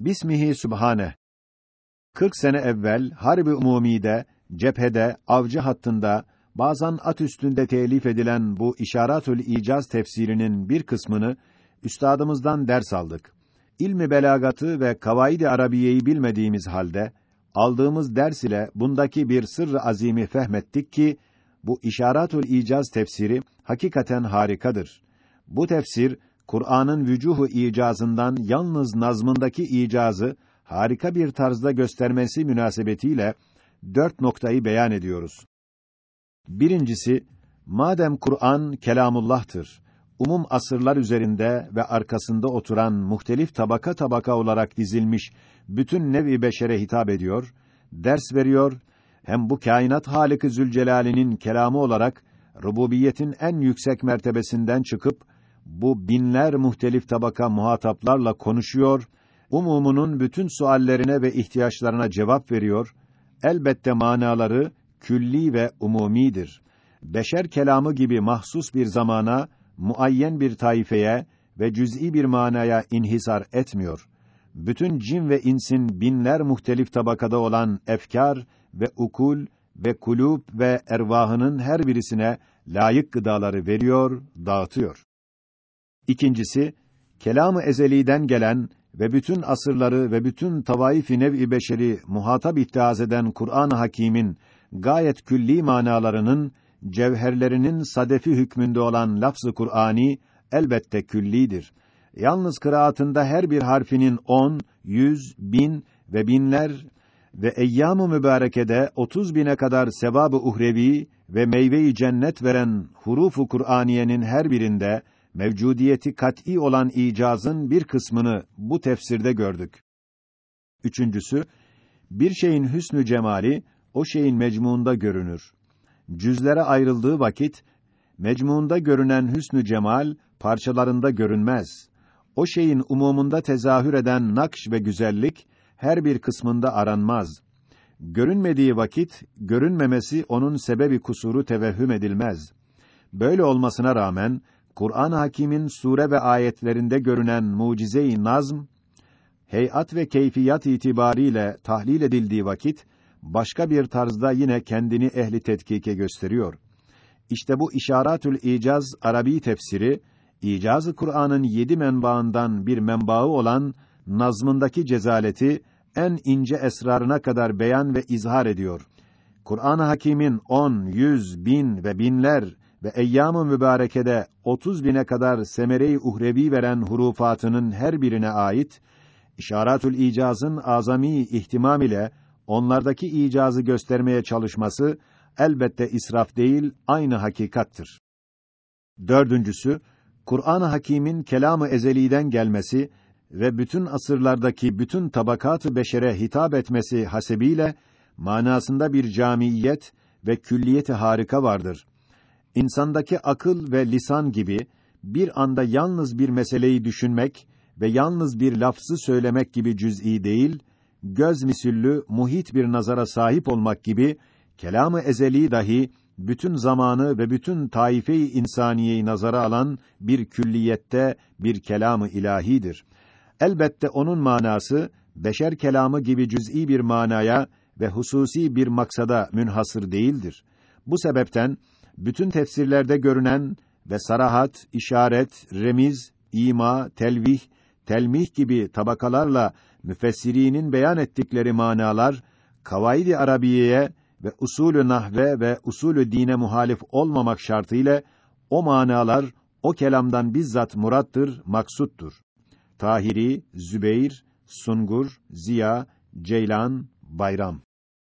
Bismihi Sübhane. 40 sene evvel Harbi Umumi'de, cephede, avcı hattında, bazen at üstünde telif edilen bu İşaratül İcaz tefsirinin bir kısmını üstadımızdan ders aldık. İlmi belagatı ve kavaidi arabiyeyi bilmediğimiz halde aldığımız ders ile bundaki bir sırrı azimi fehmettik ki bu İşaratül İcaz tefsiri hakikaten harikadır. Bu tefsir Kur'an'ın vücuhu icazından yalnız nazmındaki icazı harika bir tarzda göstermesi münasebetiyle dört noktayı beyan ediyoruz. Birincisi, madem Kur'an kelamullah'tır, umum asırlar üzerinde ve arkasında oturan muhtelif tabaka tabaka olarak dizilmiş bütün nevi beşere hitap ediyor, ders veriyor, hem bu kainat Halık-ı Zülcelal'inin kelamı olarak rububiyetin en yüksek mertebesinden çıkıp bu binler muhtelif tabaka muhataplarla konuşuyor, umumunun bütün suallerine ve ihtiyaçlarına cevap veriyor. Elbette manaları külli ve umumidir. Beşer kelamı gibi mahsus bir zamana, muayyen bir taifeye ve cüz'i bir manaya inhisar etmiyor. Bütün cin ve insin binler muhtelif tabakada olan efkar ve ukul ve kulub ve ervahının her birisine layık gıdaları veriyor, dağıtıyor. İkincisi, kelamı ezeliden gelen ve bütün asırları ve bütün tavaif-i nev-i beşeri muhatap ittihaz eden Kur'an-ı Hakîm'in gayet külli manalarının cevherlerinin sadefi hükmünde olan lafz-ı Kur'ani elbette küllidir. Yalnız kıraatında her bir harfinin on, yüz, bin ve binler ve eyyam-ı mübarekede otuz bine kadar sevabı uhrevi ve meyve-i cennet veren hurufu Kur'aniyenin her birinde mevcudiyeti kat'î olan icazın bir kısmını bu tefsirde gördük. Üçüncüsü, bir şeyin hüsnü cemali o şeyin mecmuunda görünür. Cüzlere ayrıldığı vakit mecmuunda görünen hüsnü cemal parçalarında görünmez. O şeyin umumunda tezahür eden nakş ve güzellik her bir kısmında aranmaz. Görünmediği vakit görünmemesi onun sebebi kusuru tevehhüm edilmez. Böyle olmasına rağmen Kur'an-ı Hakîm'in sure ve ayetlerinde görünen mucize-i nazm heyat ve keyfiyat itibariyle tahlil edildiği vakit başka bir tarzda yine kendini ehli tetkike gösteriyor. İşte bu İşaratül İcaz Arabi tefsiri İcaz-ı Kur'an'ın yedi menbaından bir menbaı olan nazmındaki cezaleti en ince esrarına kadar beyan ve izhar ediyor. Kur'an-ı Hakîm'in on, yüz, bin ve binler ve eyyam-ı mübarekede 30 bine kadar semere-i uhrevi veren hurufatının her birine ait İşaratül İcaz'ın azami ihtimam ile onlardaki icazı göstermeye çalışması elbette israf değil, aynı hakikattır. Dördüncüsü, Kur'an-ı Hakîm'in kelamı ezeliden gelmesi ve bütün asırlardaki bütün tabakat-ı beşere hitap etmesi hasebiyle manasında bir camiyet ve külliyeti harika vardır. İnsandaki akıl ve lisan gibi bir anda yalnız bir meseleyi düşünmek ve yalnız bir lafzı söylemek gibi cüz'i değil, göz misüllü muhit bir nazara sahip olmak gibi kelamı ezeli dahi bütün zamanı ve bütün taife-i insaniyeyi nazara alan bir külliyette bir kelamı ilahidir. Elbette onun manası beşer kelamı gibi cüz'i bir manaya ve hususi bir maksada münhasır değildir. Bu sebepten bütün tefsirlerde görünen ve sarahat, işaret, remiz, ima, telvih, telmih gibi tabakalarla müfessirinin beyan ettikleri manalar kavaidi arabiyeye ve usulü nahve ve usulü dine muhalif olmamak şartıyla o manalar o kelamdan bizzat murattır, maksuttur. Tahiri, Zübeyr, Sungur, Ziya, Ceylan, Bayram